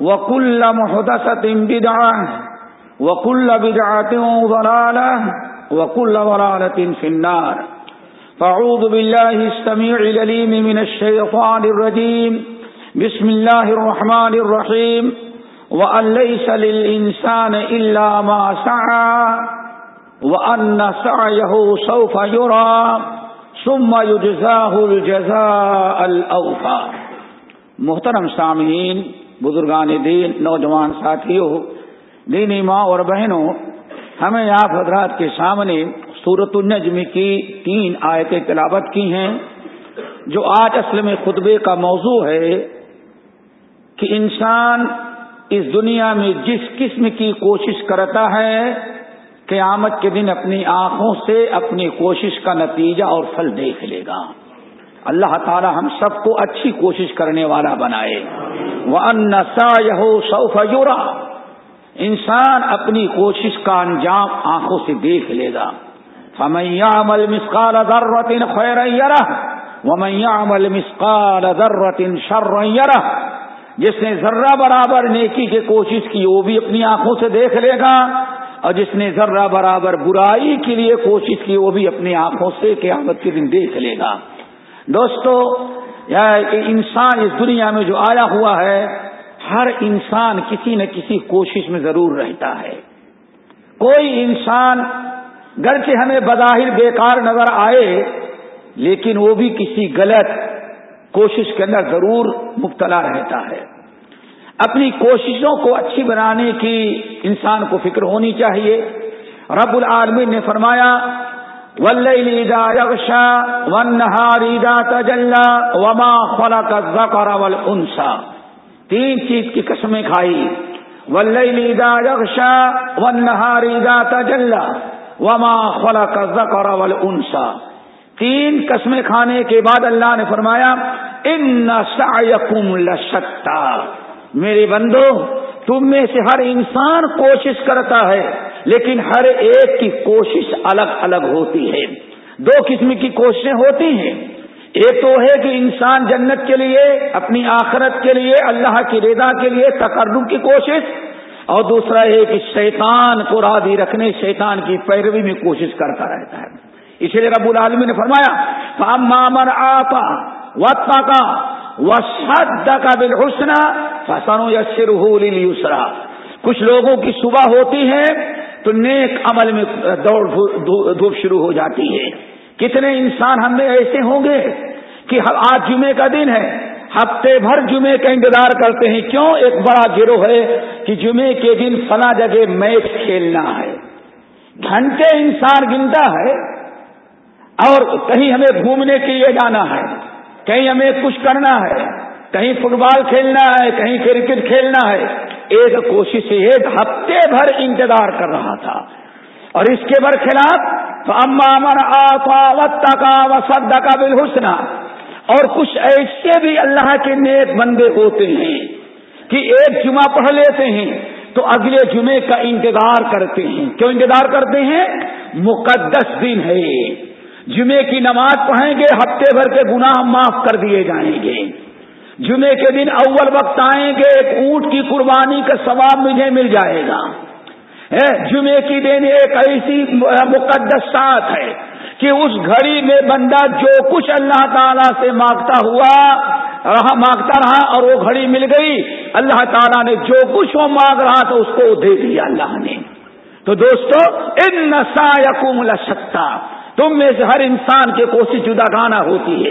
وكل محدثة بدعة وكل بدعة ضلالة وكل ضلالة في النار. فاعوذ بالله السميع العليم من الشيطان الرجيم. بسم الله الرحمن الرحيم. وأن ليس للإنسان إلا ما سعى. وأن سعيه سوف يرى. ثم يجزاه الجزاء الأوفى. محترم سامعین بزرگان دین، نوجوان ساتھیوں، دینی ماں اور بہنوں، ہمیں آپ حضرات کے سامنے صورت النجم کی تین آیتیں تلاوت کی ہیں، جو آج اصل میں خطبے کا موضوع ہے کہ انسان اس دنیا میں جس قسم کی کوشش کرتا ہے، قیامت کے دن اپنی آنکھوں سے اپنی کوشش کا نتیجہ اور پھل دیکھ لے گا۔ اللہ تعالی ہم سب کو اچھی کوشش کرنے والا بنائے۔ وہ ان یہ سوف یورا انسان اپنی کوشش کا انجام آنکھوں سے دیکھ لے گا۔ فمیا عمل مسکال ذرتن خیر وہ میاں عمل مسکال ذرتن شر جس نے ذرہ برابر نیکی کی کوشش کی وہ بھی اپنی آنکھوں سے دیکھ لے گا، اور جس نے ذرہ برابر برائی کے لیے کوشش کی وہ بھی اپنی آنکھوں سے قیامت کے دن دیکھ لے گا۔ دوستو انسان اس دنیا میں جو آیا ہوا ہے، ہر انسان کسی نہ کسی کوشش میں ضرور رہتا ہے۔ کوئی انسان گرچہ ہمیں بظاہر بیکار نظر آئے، لیکن وہ بھی کسی غلط کوشش کے اندر ضرور مبتلا رہتا ہے۔ اپنی کوششوں کو اچھی بنانے کی انسان کو فکر ہونی چاہیے۔ رب العالمین نے فرمایا یغشا والنهار اذا تجلى وما خلق الذكر والانثى تین چیز کی قسمیں کھائی۔ اذا یغشا والنهار اذا تجلى وما خلق الذكر والانثى تین قسمیں کھانے کے بعد اللہ نے فرمایا ان سعيكم لشتى۔ میرے بندو، تم میں سے ہر انسان کوشش کرتا ہے۔ لیکن ہر ایک کی کوشش الگ الگ ہوتی ہے۔ دو قسم کی کوششیں ہوتی ہیں۔ ایک تو ہے کہ انسان جنت کے لیے، اپنی آخرت کے لیے، اللہ کی رضا کے لیے تقرب کی کوشش۔ اور دوسرا ہے کہ شیطان کو راضی رکھنے، شیطان کی پیروی میں کوشش کرتا رہتا ہے۔ اس لیے رب العالمی نے فرمایا مامر آپا وقت کا وسد کا بل حسنا فسنو یسرا کچھ لوگوں کی صبح ہوتی ہے تو نیک عمل میں دوڑ دھوپ شروع ہو جاتی ہے۔ کتنے انسان ہم میں ایسے ہوں گے کہ آج جمعے کا دن ہے، ہفتے بھر جمعے کا انتظار کرتے ہیں۔ کیوں؟ ایک بڑا گروہ ہے کہ جمعے کے دن فلاں جگہ میچ کھیلنا ہے۔ گھنٹے انسان گنتا ہے اور کہیں ہمیں گھومنے کے لیے جانا ہے، کہیں ہمیں کچھ کرنا ہے، کہیں فٹ بال کھیلنا ہے، کہیں کرکٹ کھیلنا ہے۔ ایک کوشش ایک ہفتے بھر انتظار کر رہا تھا۔ اور اس کے برخلاف تو اما امر آفا وقت کا وسد کا بالحسنا اور کچھ ایسے بھی اللہ کے نیک بندے ہوتے ہیں کہ ایک جمعہ پڑھ لیتے ہیں تو اگلے جمعے کا انتظار کرتے ہیں۔ کیوں انتظار کرتے ہیں؟ مقدس دن ہے۔ جمعے کی نماز پڑھیں گے، ہفتے بھر کے گناہ معاف کر دیے جائیں گے۔ جمعے کے دن اول وقت آئیں گے، ایک اونٹ کی قربانی کا ثواب مجھے مل جائے گا۔ جمعے کی دن ایک ایسی مقدس ساتھ ہے کہ اس گھڑی میں بندہ جو کچھ اللہ تعالی سے مانگتا ہوا، رہا، مانگتا رہا اور وہ گھڑی مل گئی، اللہ تعالیٰ نے جو کچھ وہ مانگ رہا تھا اس کو دے دیا اللہ نے۔ تو دوستو، ان نسا یقوم سکتا تم میں سے ہر انسان کی کوشش جدا گانا ہوتی ہے۔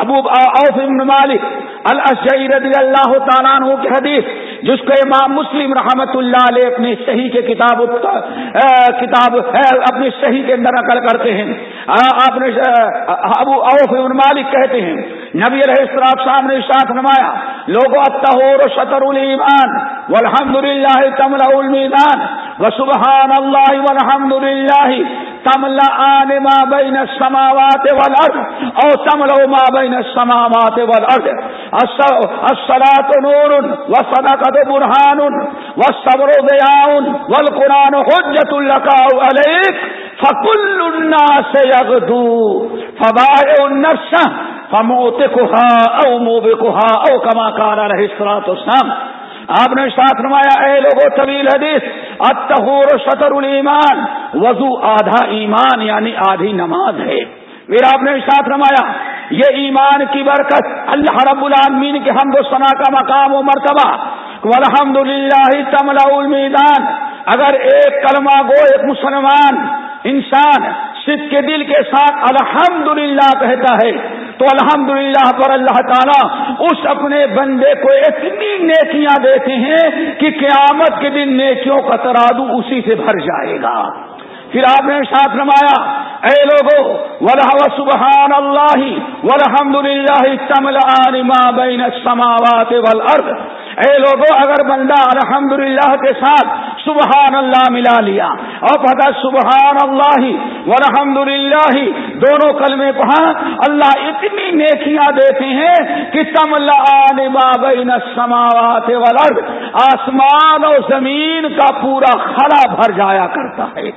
ابو اوف مالک الشعی رضی اللہ تعالیٰ عنہ کی حدیث، جس کو امام مسلم رحمت اللہ علیہ اپنی صحیح کے کتاب کتاب اپنی صحیح کے اندر نقل کرتے ہیں۔ آپ نے ابو اوف مالک کہتے ہیں، نبی علیہ السلام صاحب نے ساتھ نمایا لوگو اتہور شطر المان والحمد للہ تملا المیدان وسبحان اللہ والحمد للہ تملا آن ما بین السماوات والارض، او تملا ما بین السماوات والارض. الصلاة نور وصدقت برهان والصبر ضياء والقرآن حجة لك او عليك فكل الناس يغدو فبائع النفس فموتكها او موبكها او كما قال عليه الصلاة والسلام. آپ نے ساتھ نمایا اے لوگوں طویل حدیث اتہور شطر الایمان، وضو آدھا ایمان یعنی آدھی نماز ہے۔ پھر آپ نے ساتھ رمایا یہ ایمان کی برکت اللہ رب العالمین کے حمد و ثنا کا مقام و مرتبہ الحمد للہ تملا المیدان۔ اگر ایک کلمہ گو، ایک مسلمان انسان سکھ کے دل کے ساتھ الحمد کہتا ہے تو الحمدللہ پر اللہ تعالیٰ اس اپنے بندے کو اتنی نیکیاں دیتے ہیں کہ قیامت کے دن نیکیوں کا ترادو اسی سے بھر جائے گا۔ پھر آپ نے ساتھ رمایا اے لوگو ولہ سبحان اللہ والحمد للہ تمل عالما بین السماوات والارض اے لوگو، اگر بندہ الحمد کے ساتھ سبحان اللہ ملا لیا، اور پتا سبحان اللہ والحمد للہ دونوں کلمے پڑھا اللہ اتنی نیکیاں دیتے ہیں کہ تمل عالما بین السماوات والارض، آسمان اور زمین کا پورا خلا بھر جایا کرتا ہے۔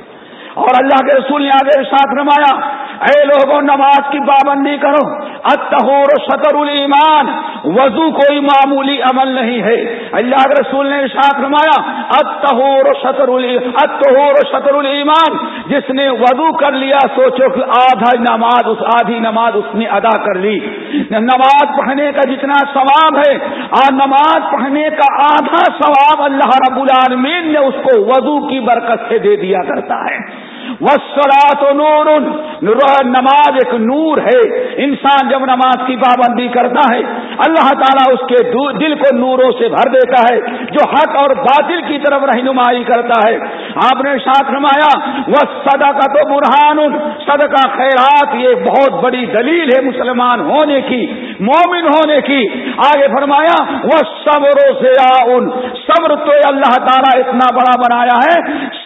اور اللہ کے رسول نے آگے ساتھ رمایا اے لوگوں، نماز کی پابندی کرو۔ اتہور شطر المان وضو کوئی معمولی عمل نہیں ہے۔ اللہ کے رسول نے ساتھ رمایا اتہور شطر اتہور شطر المان جس نے وضو کر لیا، سوچو کہ آدھا نماز اس، آدھی نماز اس نے ادا کر لی۔ نماز پڑھنے کا جتنا ثواب ہے اور نماز پڑھنے کا آدھا ثواب اللہ رب العالمین نے اس کو وضو کی برکت سے دے دیا کرتا ہے۔ تو نور. نماز ایک نور ہے. انسان جب نماز کی پابندی کرتا ہے، اللہ تعالیٰ اس کے دل کو نوروں سے بھر دیتا ہے، جو حق اور باطل کی طرف رہنمائی کرتا ہے۔ آپ نے ساتھ نمایا وہ سدا کا تو برہان صدقہ خیرات یہ بہت بڑی دلیل ہے مسلمان ہونے کی، مومن ہونے کی۔ آگے فرمایا وہ صبر سے صبر تو اللہ تعالیٰ اتنا بڑا بنایا ہے،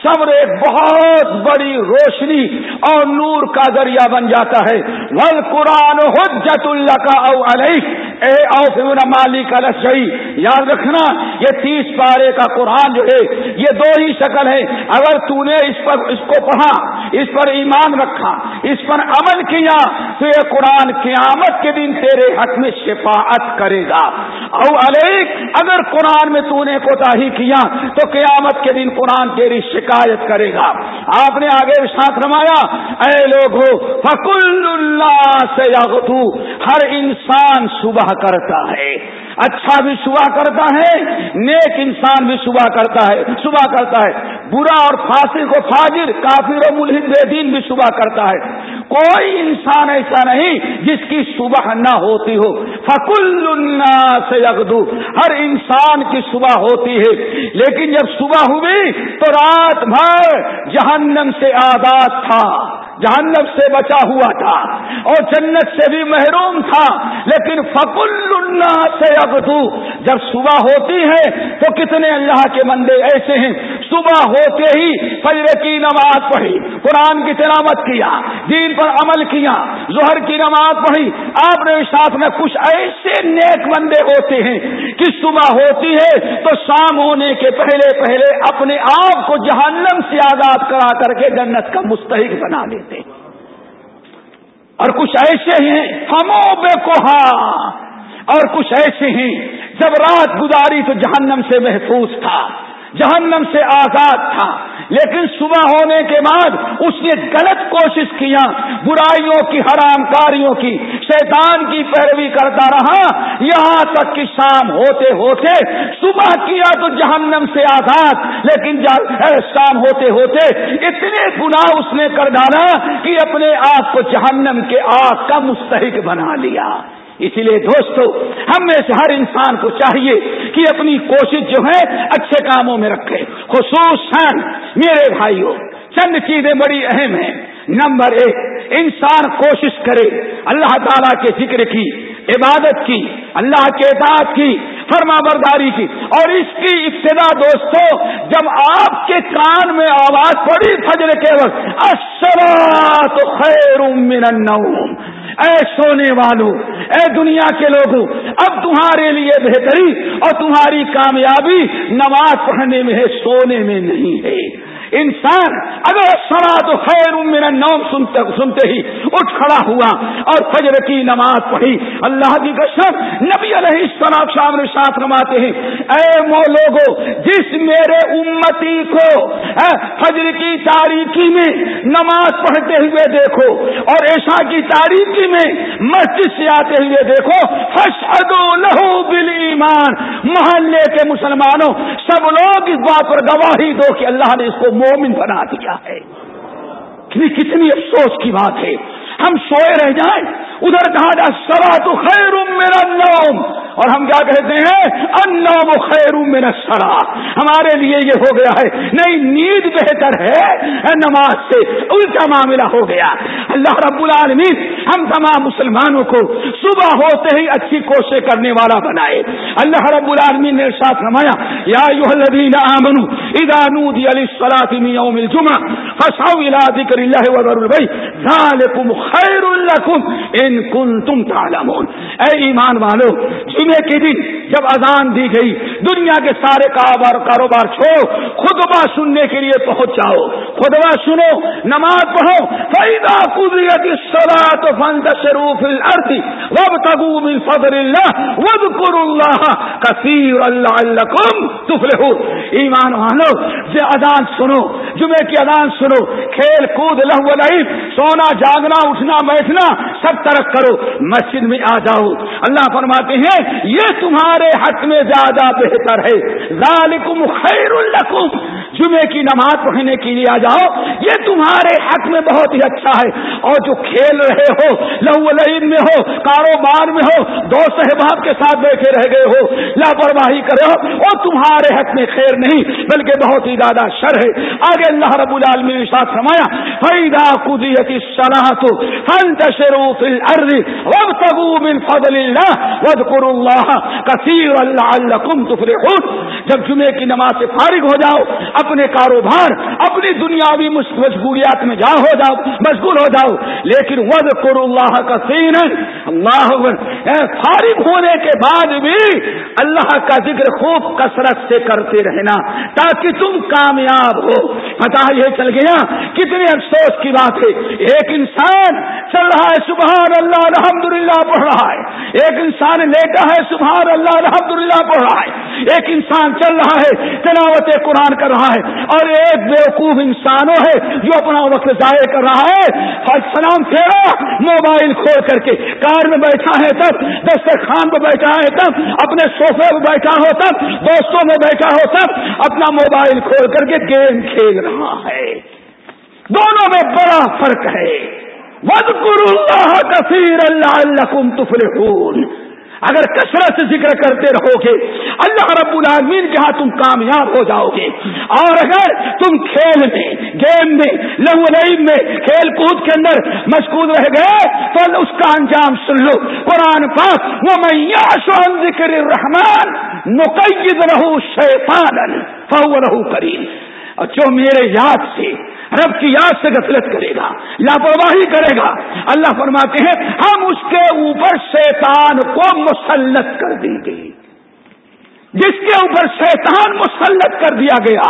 صبر ایک بہت بڑی روشنی اور نور کا ذریعہ بن جاتا ہے۔ ول قرآن حجت اللہ کا او علیہ اے اوفر مالک الشعی یاد رکھنا، یہ تیس پارے کا قرآن جو ہے، یہ دو ہی شکل ہے۔ اگر تو نے اس پر، اس کو پڑھا، اس پر ایمان رکھا اس پر عمل کیا تو یہ قرآن قیامت کے دن تیرے حق میں شفاعت کرے گا۔ او علیہ اگر قرآن میں تو نے کوتا ہی کیا تو قیامت کے دن قرآن تیری شکایت کرے گا۔ آپ نے آگے ساتھ رمایا اے لوگ فکل اللہ سے ہر انسان صبح کرتا ہے۔ اچھا بھی صبح کرتا ہے، نیک انسان بھی صبح کرتا ہے، صبح کرتا ہے۔ برا اور فاصل کو فاجر، کافر و ملحد بے دین بھی صبح کرتا ہے۔ کوئی انسان ایسا نہیں جس کی صبح نہ ہوتی ہو۔ فکل سے یکدو ہر انسان کی صبح ہوتی ہے۔ لیکن جب صبح ہوئی تو رات بھر جہنم سے آزاد تھا۔ جہنم سے بچا ہوا تھا اور جنت سے بھی محروم تھا، لیکن فکل سے ابدو جب صبح ہوتی ہے تو کتنے اللہ کے بندے ایسے ہیں۔ صبح ہوتے ہی فجر کی نماز پڑھی، قرآن کی تلاوت کیا، دین پر عمل کیا، ظہر کی نماز پڑھی۔ آپ نے ساتھ میں کچھ ایسے نیک بندے ہوتے ہیں کہ صبح ہوتی ہے تو شام ہونے کے پہلے پہلے اپنے آپ کو جہنم سے آزاد کرا کر کے جنت کا مستحق بنا لیتے اور کچھ ایسے ہیں ہموں بے کوہا۔ اور کچھ ایسے ہیں، جب رات گزاری تو جہنم سے محفوظ تھا، جہنم سے آزاد تھا۔ لیکن صبح ہونے کے بعد اس نے غلط کوشش کیا، برائیوں کی، حرام کاریوں کی، شیطان کی پیروی کرتا رہا۔ یہاں تک کہ شام ہوتے ہوتے صبح کیا تو جہنم سے آزاد، لیکن شام ہوتے ہوتے اتنے گناہ اس نے کر ڈالا کہ اپنے آپ کو جہنم کے آگ کا مستحق بنا لیا۔ اسی لیے دوستو، ہم میں سے ہر انسان کو چاہیے کہ اپنی کوشش جو ہے اچھے کاموں میں رکھے۔ خصوصاً میرے بھائیوں، چند چیزیں بڑی اہم ہیں۔ نمبر ایک، انسان کوشش کرے۔ اللہ تعالیٰ کے ذکر کی، عبادت کی، اللہ کے اطاعت کی فرما برداری کی۔ اور اس کی ابتدا دوستو، جب آپ کے کان میں آواز پڑی فجر کے وقت تو خیر من النوم۔ اے سونے والوں اے دنیا کے لوگوں، اب تمہارے لیے بہتری اور تمہاری کامیابی نماز پڑھنے میں ہے، سونے میں نہیں ہے۔ انسان اگر سنا تو خیر میرا نام سنتے سنتے ہی اٹھ کھڑا ہوا اور فجر کی نماز پڑھی، اللہ کی قسم، نبی علیہ السلام شام ساتھ رماتے ہیں۔ اے مو لوگو جس میرے امتی کو فجر کی تاریخی میں نماز پڑھتے ہوئے دیکھو اور ایشا کی تاریخی میں مسجد سے آتے ہوئے دیکھو فشدو لہو بل ایمان محلے کے مسلمانوں، سب لوگ اس بات پر گواہی دو کہ اللہ نے اس کو مومن بنا دیا ہے۔ کتنی افسوس کی بات ہے۔ ہم سوئے رہ جائیں۔ ادھر کہا جا سوا تو خیر میرا نوم اور ہم کیا کہتے ہیں؟ انوم خیر میرا سرا ہمارے لیے یہ ہو گیا ہے۔ نہیں، نیند بہتر ہے۔ نماز سے الٹا معاملہ ہو گیا۔ اللہ رب العالمین ہم تمام مسلمانوں کو صبح ہوتے ہی اچھی کوشش کرنے والا بنائے۔ اللہ رب العالمین نے ساتھ رمایا یا آمنو اذا نودی علی الصلاة من یوم الجمعہ فسعوا الى ذکر اللہ وذر البیت ذالکم خیر لکم ان کن تم تعلمون۔ اے ایمان والو جمعے کے دن جب اذان دی گئی، دنیا کے سارے کاروبار کاروبار چھوڑو، خطبہ سننے کے لیے پہنچ جاؤ۔ خطبہ سنو، نماز پڑھو۔ فیدا قدرت سرا تو فن شروف الارض وابتغوا من فضل اللہ واذکروا اللہ کثیر اللہ لکم تفلحون۔ ایمان والو جو اذان سنو، جمعے کی اذان سنو، کھیل کود، لہو لعب، سونا، جاگنا، اٹھنا، بیٹھنا، سب ترک کرو، مسجد میں آ جاؤ۔ اللہ فرماتے ہیں یہ تمہارے حق میں زیادہ بہتر ہے۔ ذالکم خیر الکم جمعے کی نماز پڑھنے کے لیے آ جاؤ۔ یہ تمہارے حق میں بہت ہی اچھا ہے۔ اور جو کھیل رہے ہو، لہو لین میں ہو، کاروبار میں ہو دو صحباب کے ساتھ بیٹھے رہ گئے ہو، لاپرواہی کرے ہو اور تمہارے حق میں خیر نہیں، بلکہ بہت ہی زیادہ شر ہے۔ آگے اللہ رب العالمین نے ساتھ فرمایا فیدا قدیت الصلاح فانتشروا في الارض وابتغوا من فضل الله واذكروا الله كثيرا لعلكم تفلحون۔ جب جمعے کی نماز سے فارغ ہو جاؤ، اپنے کاروبار، اپنی دنیاوی مشغولیات میں جا ہو جاؤ، مشغول ہو جاؤ۔ لیکن ود کر اللہ کا سین اللہ فارغ ہونے کے بعد بھی اللہ کا ذکر خوب کثرت سے کرتے رہنا تاکہ تم کامیاب ہو۔ پتا یہ چل گیا، کتنے افسوس کی بات ہے۔ ایک انسان چل رہا ہے، سبحان اللہ الحمد للہ پڑھ رہا ہے۔ ایک انسان لیٹا ہے، سبحان اللہ الحمد للہ پڑھ رہا ہے۔ ایک انسان چل رہا ہے، تلاوت قرآن کر رہا ہے اور ایک بیوقوف انسانوں ہے جو اپنا وقت ضائع کر رہا ہے۔ سلام پھیرا موبائل کھول کر کے۔ کار میں بیٹھا ہے تب، دسترخوان پہ بیٹھا ہے تب، اپنے سوفے پہ بیٹھا ہو تب، دوستوں میں بیٹھا ہو تب، اپنا موبائل کھول کر کے گیم کھیل رہا ہے۔ دونوں میں بڑا فرق ہے۔ اللہ کثیر اللہ تفلحون۔ اگر کثرت سے ذکر کرتے رہو گے اللہ رب العالمین کے ہاں تم کامیاب ہو جاؤ گے اور اگر تم کھیل میں، گیم میں، لہو لعب میں، کھیل کود کے اندر مشغول رہ گئے، تو اس کا انجام سن لو۔ قرآن پاک وہ میں ذکر رحمان نقید رہو شیطان فہو رہو کریم اور جو میرے یاد سے رب کی یاد سے غفلت کرے گا، لاپرواہی کرے گا۔ اللہ فرماتے ہیں، ہم اس کے اوپر شیطان کو مسلط کر دیں گے۔ جس کے اوپر شیطان مسلط کر دیا گیا،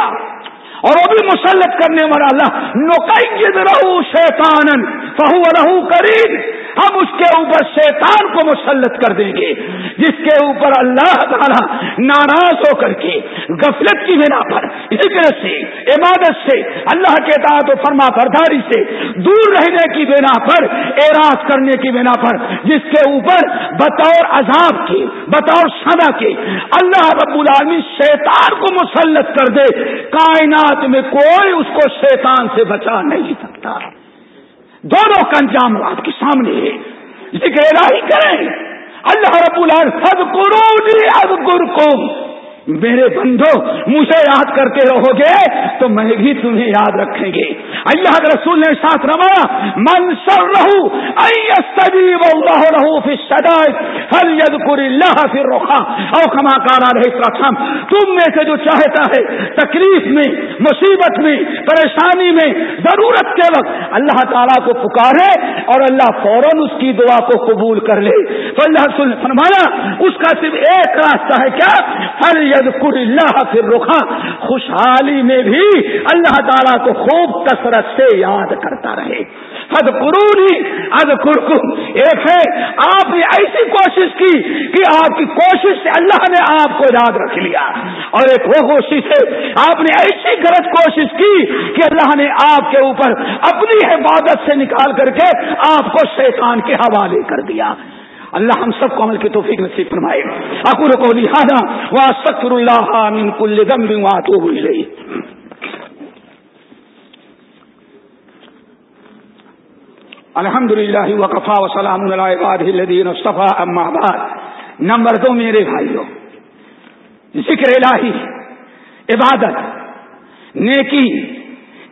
اور وہ بھی مسلط کرنے والا اللہ نوکئی رہو شیطان فہو رہو کریم ہم اس کے اوپر شیطان کو مسلط کر دیں گے، جس کے اوپر اللہ تعالیٰ ناراض ہو کر کے غفلت کی بنا پر ذکر سے، عبادت سے، اللہ کے تعداد و فرما برداری سے دور رہنے کی بنا پر، اعراض کرنے کی بنا پر، جس کے اوپر بطور عذاب کے، بطور سدا کے اللہ رب العالمین شیطان کو مسلط کر دے۔ کائنات میں کوئی اس کو شیطان سے بچا نہیں سکتا۔ کا انجام آپ کے سامنے ہے۔ ذکر الہی کریں۔ اللہ رب العالمین خد قرونی میرے بندو، مجھے یاد کرتے رہو گے تو میں بھی تمہیں یاد رکھیں گے۔ اللہ کے رسول نے ساتھ روا منصر رہو اللہ رہو پھر ہر ید اللہ پھر روخا او کما کارا رہے پرتھم تم میں سے جو چاہتا ہے تکلیف میں، مصیبت میں، پریشانی میں، ضرورت کے وقت اللہ تعالیٰ کو پکارے اور اللہ فوراً اس کی دعا کو قبول کر لے۔ تو اللہ رسول نے فرمایا، اس کا صرف ایک راستہ ہے کیا؟ ہر اللہ پھر رخا خوشحالی میں بھی اللہ تعالیٰ کو خوب کثرت سے یاد کرتا رہے۔ حد قرونی اد قرکم ایک ہے، آپ نے ایسی کوشش کی کہ آپ کی کوشش سے اللہ نے آپ کو یاد رکھ لیا۔ اور ایک وہ کوشش ہے، آپ نے ایسی غلط کوشش کی کہ اللہ نے آپ کے اوپر اپنی حفاظت سے نکال کر کے آپ کو شیطان کے حوالے کر دیا۔ اللہ ہم سب کو عمل کی توفیق نصیب فرمائے۔ اکور کو لہٰذا وہ سکر اللہ من کل ذنب واتوب الیہ۔ الحمد للہ وقفا وسلام الدین صفا اما بعد۔ نمبر دو میرے بھائیوں ذکر الہی، عبادت، نیکی،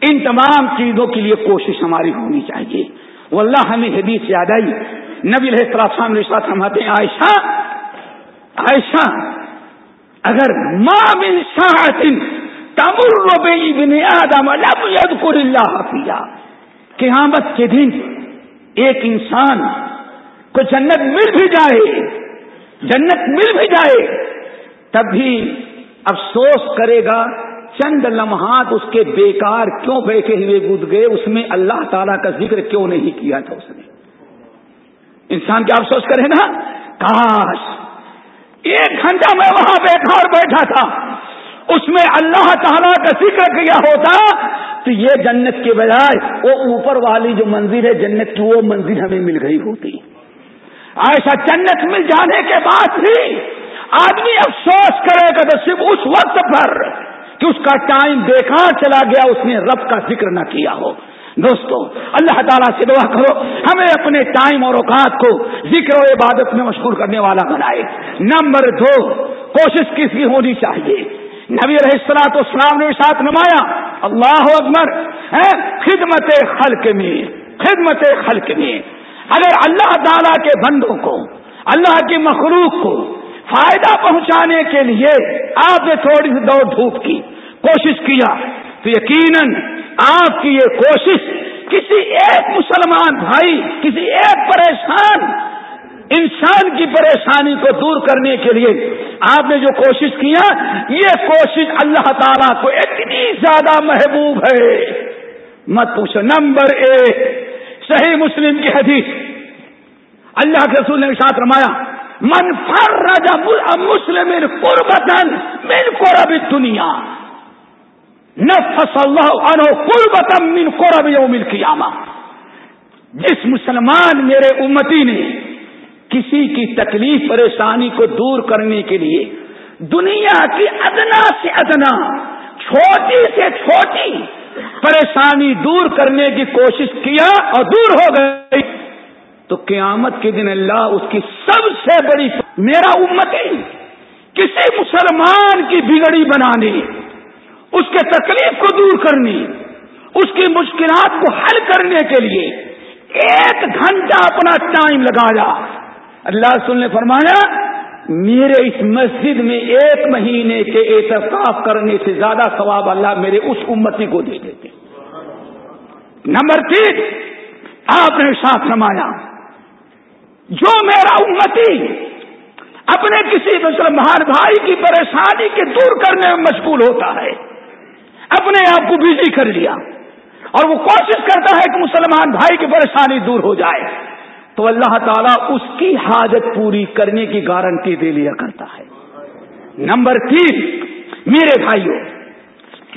ان تمام چیزوں کے لیے کوشش ہماری ہونی چاہیے۔ وہ اللہ ہمیں حدیث یاد آئی۔ نبی علیہ السلام نے ساتھ فرماتے ہیں، عائشہ عائشہ، اگر ماں بن ساعتن تمر ابن آدم لم يذكر اللہ فيها قیامت کے دن ایک انسان کو جنت مل بھی جائے، جنت مل بھی جائے تب بھی افسوس کرے گا، چند لمحات اس کے بیکار کیوں بیٹھے ہوئے گد گئے اس میں اللہ تعالیٰ کا ذکر کیوں نہیں کیا تھا اس نے؟ انسان کیا افسوس کرے نا؟ کاش. ایک گھنٹہ میں وہاں بیٹھا اور بیٹھا تھا. اس میں اللہ تعالیٰ کا ذکر کیا ہوتا تو یہ جنت کے بجائے وہ اوپر والی جو منزل ہے جنت کی وہ منزل ہمیں مل گئی ہوتی. ایسا جنت مل جانے کے بعد بھی آدمی افسوس کرے گا تو صرف اس وقت پر کہ اس کا ٹائم بیکار چلا گیا، اس نے رب کا ذکر نہ کیا ہو. دوستو، اللہ تعالیٰ سے دعا کرو، ہمیں اپنے ٹائم اور اوقات کو ذکر و عبادت میں مشغول کرنے والا بنائے۔ نمبر دو، کوشش کس کی ہونی چاہیے؟ نبی تو اسلام نے ساتھ نمایا اللہ اکبر خدمت خلق میں، خدمت خلق میں، اگر اللہ تعالیٰ کے بندوں کو، اللہ کی مخلوق کو فائدہ پہنچانے کے لیے آپ نے تھوڑی سی دوڑ دھوپ کی، کوشش کیا۔ تو یقیناً آپ کی یہ کوشش کسی ایک مسلمان بھائی، کسی ایک پریشان انسان کی پریشانی کو دور کرنے کے لیے آپ نے جو کوشش کیا، یہ کوشش اللہ تعالیٰ کو اتنی زیادہ محبوب ہے۔ مت پوچھو، نمبر ایک، صحیح مسلم کی حدیث۔ اللہ کے رسول نے ساتھ رمایا من فر راجا مسلم قربتن من قرب دنیا نفس اللہ عنہ قربت من قرب یوم القیامہ۔ جس مسلمان میرے امتی نے کسی کی تکلیف پریشانی کو دور کرنے کے لیے دنیا کی ادنا سے ادنا، چھوٹی سے چھوٹی پریشانی دور کرنے کی کوشش کیا اور دور ہو گئی، تو قیامت کے دن اللہ اس کی سب سے بڑی، میرا امتی، کسی مسلمان کی بگڑی بنانے اس کے تکلیف کو دور کرنی، اس کی مشکلات کو حل کرنے کے لیے ایک گھنٹہ اپنا ٹائم لگایا اللہ سن نے فرمایا، میرے اس مسجد میں ایک مہینے کے احتساب کرنے سے زیادہ ثواب اللہ میرے اس امتی کو دے دیتے۔ نمبر تین، آپ نے ساتھ رمایا جو میرا امتی اپنے کسی مسلمان بھائی کی پریشانی کے دور کرنے میں مشغول ہوتا ہے اپنے آپ کو بزی کر لیا۔ اور وہ کوشش کرتا ہے کہ مسلمان بھائی کی پریشانی دور ہو جائے۔ تو اللہ تعالیٰ اس کی حاجت پوری کرنے کی گارنٹی دے لیا کرتا ہے۔ نمبر تین، میرے بھائیوں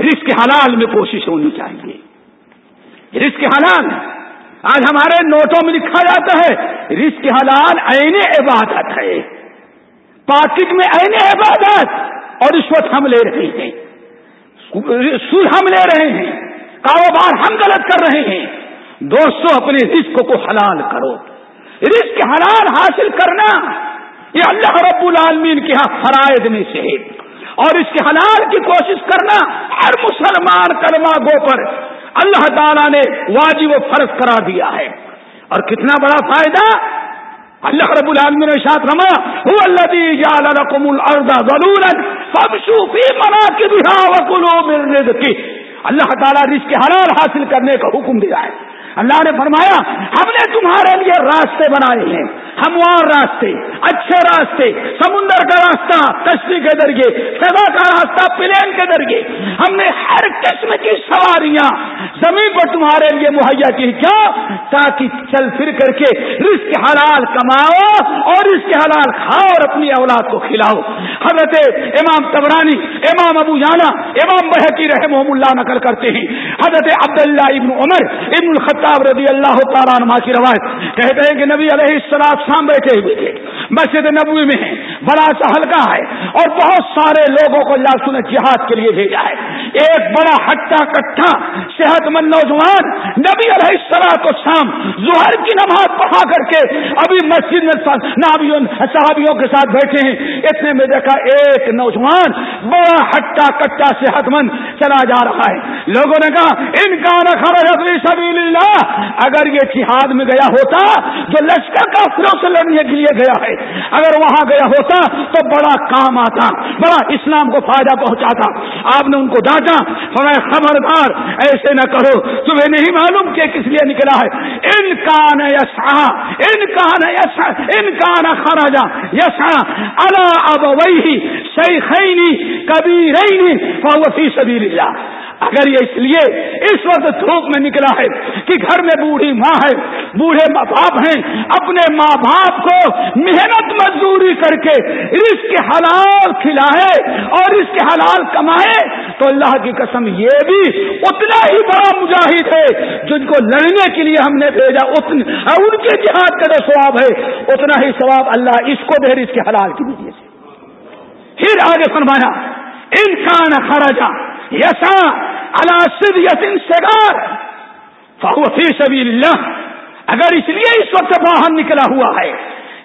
رزق حلال میں کوشش ہونی چاہیے۔ رزق حلال، آج ہمارے نوٹوں میں لکھا جاتا ہے، رزق حلال عین عبادت ہے۔ پاکٹ میں عین عبادت، اور رشوت ہم لے رہے ہیں۔ سود ہم لے رہے ہیں، کاروبار ہم غلط کر رہے ہیں۔ دوستوں اپنے رزق کو حلال کرو۔ رزق حلال حاصل کرنا، یہ اللہ رب العالمین کے ہاں فرائض میں سے ہے۔ اور اس کے حلال کی کوشش کرنا ہر مسلمان کلمہ گو پر اللہ تعالیٰ نے واجب و فرض کرا دیا ہے۔ اور کتنا بڑا فائدہ؟ اللہ رب العالمین شاط رما رزقه اللہ تعالیٰ رزق حلال حاصل کرنے کا حکم دیا ہے۔ اللہ نے فرمایا، ہم نے تمہارے لیے راستے بنائے ہیں۔ ہموار راستے، اچھے راستے، سمندر کا راستہ کشتی کے درگے سزا کا راستہ، پلین کے درگے۔ ہم نے ہر قسم کی سواریاں، زمین پر تمہارے لیے مہیا کی۔ کیا؟ تاکہ چل پھر کر کے رزق حلال کماؤ اور رزق حلال کھاؤ اور اپنی اولاد کو کھلاؤ۔ حضرت امام تبرانی امام ابو جانا امام بحقی رحم اللہ نقل کرتے ہیں۔ حضرت عبداللہ ابن عمر، ابن الخطاب رضی اللہ تعالیٰ عنہ کی روایت۔ کہتے ہیں کہ نبی علیہ السلام شام بیٹھے۔ ہوئے تھے مسجد نبوی میں ہیں۔ بڑا سا ہلکا ہے اور بہت سارے لوگوں کو اللہ نے جہاد کے لیے بھیجا ہے۔ ایک بڑا ہٹا کٹھا صحت مند نوجوان نبی علیہ السلام کو شام ظہر کی نماز پڑھا کر کے ابھی مسجد میں صحابیوں کے ساتھ بیٹھے ہیں۔ اتنے میں دیکھا ایک نوجوان بڑا ہٹا کٹا صحت مند چلا جا رہا ہے۔ لوگوں نے کہا، ان کا نخر سبیل اللہ اگر یہ جہاد میں گیا ہوتا جو لشکر کا فروغ سے لڑنے کے لیے گیا ہے۔ اگر وہاں گیا ہوتا تو بڑا کام آتا، بڑا اسلام کو فائدہ پہنچاتا۔ آپ نے ان کو ڈانٹا ہمیں خبردار، ایسے نہ کرو۔ تمہیں نہیں معلوم کہ کس لیے نکلا ہے۔ ان کان یسا ان کان یسا ان کا کان خراجا یسا اللہ اب وہی صحیح کبھی رہی فی سبیل اللہ اگر یہ اس لیے اس وقت دھوپ میں نکلا ہے کہ گھر میں بوڑھی ماں ہے بوڑھے ماں باپ ہیں، اپنے ماں باپ کو محنت مزدوری کر کے اس کے حلال کھلائے اور اس کے حلال کمائے، تو اللہ کی قسم یہ بھی اتنا ہی بڑا مجاہد ہے، جن کو لڑنے کے لیے ہم نے بھیجا ان کے جہاد کا جو ثواب ہے، اتنا ہی ثواب اللہ اس کو دے اس کے حلال کی وجہ سے پھر آگے فرمایا انسان خراجہ یسا الاسد یسن سگار فی سبیل اللہ۔ اگر اس لیے اس وقت باہر نکلا ہوا ہے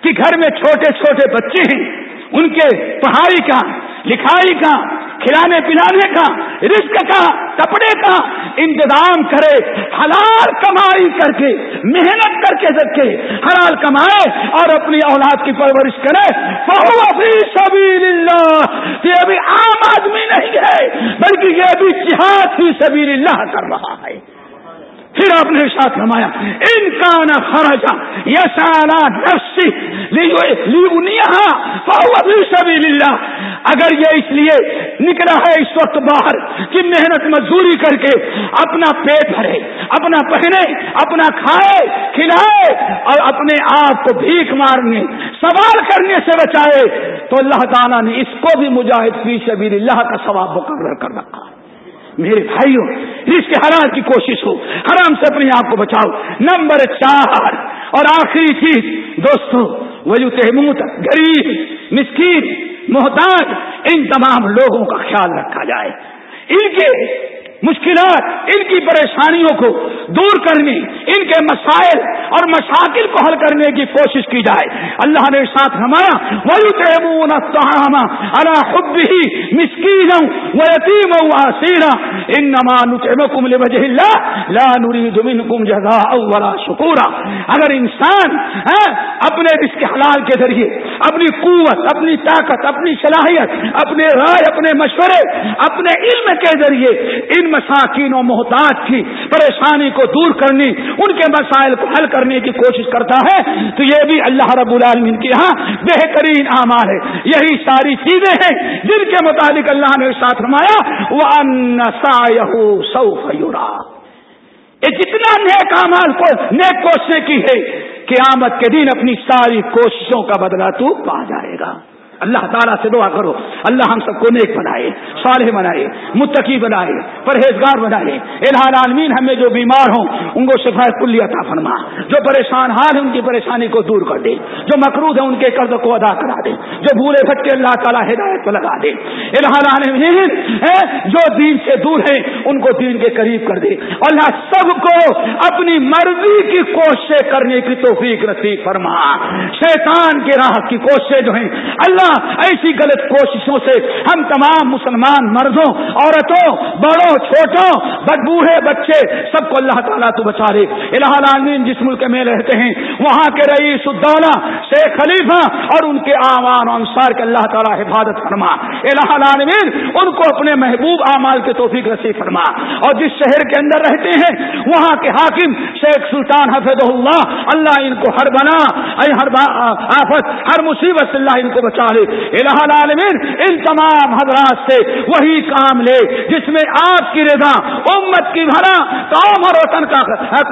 کہ گھر میں چھوٹے چھوٹے بچے ہیں، ان کے پڑھائی کا، لکھائی کا، کھلانے پلانے کا، رزق کا، کپڑے کا انتظام کرے، حلال کمائی کر کے، محنت کر کے رکھے حلال کمائے اور اپنی اولاد کی پرورش کرے۔ سبیل اللہ یہ ابھی عام آدمی نہیں ہے، بلکہ یہ ابھی جہاد فی سبیل اللہ کر رہا ہے۔ پھر آپ نے ساتھ رمایا ان کا نا خرجا یسانا نفسی سبھی للہ اگر یہ اس لیے نکلا ہے اس وقت باہر کہ محنت مزدوری کر کے اپنا پیٹ بھرے، اپنا پہنے، اپنا کھائے، کھلائے اور اپنے آپ کو بھیک مارنے، سوال کرنے سے بچائے، تو اللہ تعالیٰ نے اس کو بھی مجاہد فی سبیل اللہ کا ثواب مقرر کر رکھا۔ میرے بھائیوں، اس کے حرام کی کوشش ہو۔ حرام سے اپنے آپ کو بچاؤ۔ نمبر چار۔ اور آخری چیز دوستوں وجو تحمود غریب مسکین محتاج۔ ان تمام لوگوں کا خیال رکھا جائے۔ ان کے مشکلات، ان کی پریشانیوں کو دور کرنے، ان کے مسائل اور مشاکل کو حل کرنے کی کوشش کی جائے۔ اللہ نے ساتھ ہمارا وہی ہی مسکین ان نمان کم لا نريد منكم جزاء ولا شکورا اگر انسان ہاں، اپنے رزق حلال کے ذریعے، اپنی قوت، اپنی طاقت، اپنی صلاحیت، اپنے رائے، اپنے مشورے، اپنے علم کے ذریعے ان مساکین و محتاج کی پریشانی کو دور کرنے ان کے مسائل کو حل کرنے کی کوشش کرتا ہے۔ تو یہ بھی اللہ رب العالمین کے یہاں بہترین اعمال ہے۔ یہی ساری چیزیں ہیں جن کے متعلق اللہ نے ساتھ رمایا وہ یہ جتنا نیک امال کو، نیک کوششیں کی ہے، قیامت کے دن اپنی ساری کوششوں کا بدلہ تو پا جائے گا۔ اللہ تعالیٰ سے دعا کرو۔ اللہ ہم سب کو نیک بنائے، صالح بنائے، متقی بنائے، پرہیزگار بنائے۔ الحال عالمین ہمیں جو بیمار ہوں، ان کو شفا کلی عطا فرما۔ جو پریشان حال ہیں، ان کی پریشانی کو دور کر دے۔ جو مقروض ہے ان کے قرض کو ادا کرا دے۔ جو بھولے بھٹکے، اللہ تعالیٰ ہدایت کو لگا دے۔ الحال عالمین جو دین سے دور ہیں، ان کو دین کے قریب کر دے۔ اللہ سب کو اپنی مرضی کی کوششیں کرنے کی توفیق نصیب فرما۔ شیطان کے راہ کی کوششیں جو ہیں، اللہ ایسی غلط کوششوں سے ہم تمام مسلمان مردوں، عورتوں، بڑوں، چھوٹوں بوڑھے بچے سب کو اللہ تعالیٰ تو بچا رہے الہ العالمین، جس ملک میں رہتے ہیں، وہاں کے رئیس الدولہ، شیخ خلیفہ اور ان کے آوان انصار کے اللہ تعالیٰ حفاظت فرما۔ الہ العالمین، ان کو اپنے محبوب اعمال کے توفیق رسی فرما۔ اور جس شہر کے اندر رہتے ہیں، وہاں کے حاکم شیخ سلطان حفظ اللہ اللہ ان کو ہر بنا، ہر آفت، ہر مصیبت سے اللہ ان کو بچا الہ العالمین، ان تمام حضرات سے وہی کام لے، جس میں آپ کی رضا، امت کی بھرا قوم اور وطن کا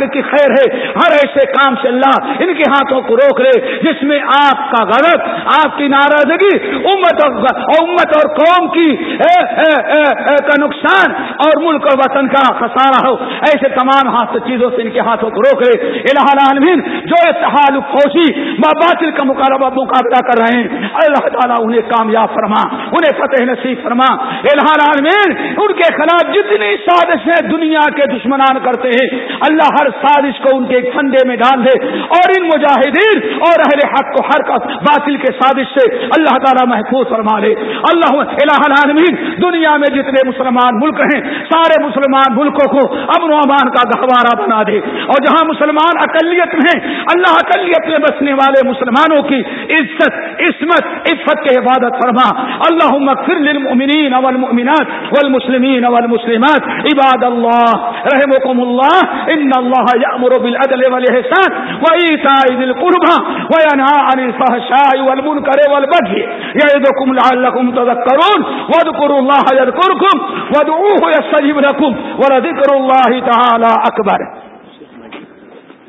کی خیر ہے۔ ہر ایسے کام سے اللہ ان کے ہاتھوں کو روک لے، جس میں آپ کا غلط آپ کی ناراضگی، امت اور امت اور قوم کی، اے اے اے اے، کا نقصان اور ملک اور وطن کا خسارہ ہو۔ ایسے تمام ہاتھ چیزوں سے ان کے ہاتھوں کو روک لے۔ الہ العالمین، جو اتحاد فوجی باطل کا مقابلہ کر رہے ہیں، اللہ تعالیٰ انہیں کامیاب فرما، انہیں فتح نصیب فرما۔ الحال عالمین ان کے خلاف جتنی سازشیں دنیا کے دشمنان کرتے ہیں، اللہ ہر سازش کو ان کے ایک پھندے میں ڈال دے۔ اور ان مجاہدین اور اہل حق کو ہر باطل کے سازش سے اللہ تعالیٰ محفوظ فرما لے۔ اللہ الہ العالمین، دنیا میں جتنے مسلمان ملک ہیں، سارے مسلمان ملکوں کو امن و امان کا گہوارہ بنا دے۔ اور جہاں مسلمان اقلیت میں ہیں، اللہ اقلیت میں بسنے والے مسلمانوں کی عزت، عصمت عفت کے عبادت فرما۔ اللہ مغفر للمؤمنین والمؤمنات والمسلمین والمسلمات۔ عباد اللہ رحمكم اللہ۔ ان اللہ یأمر بالعدل والحسان وإيتاء ذي القربى وينهى عن الفحشاء والمنكر والبغي يعظكم لعلكم تذكرون واذكروا الله يذكركم وادعوه يستجب لكم ولذكر الله تعالى أكبر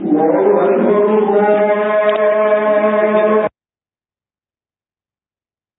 الله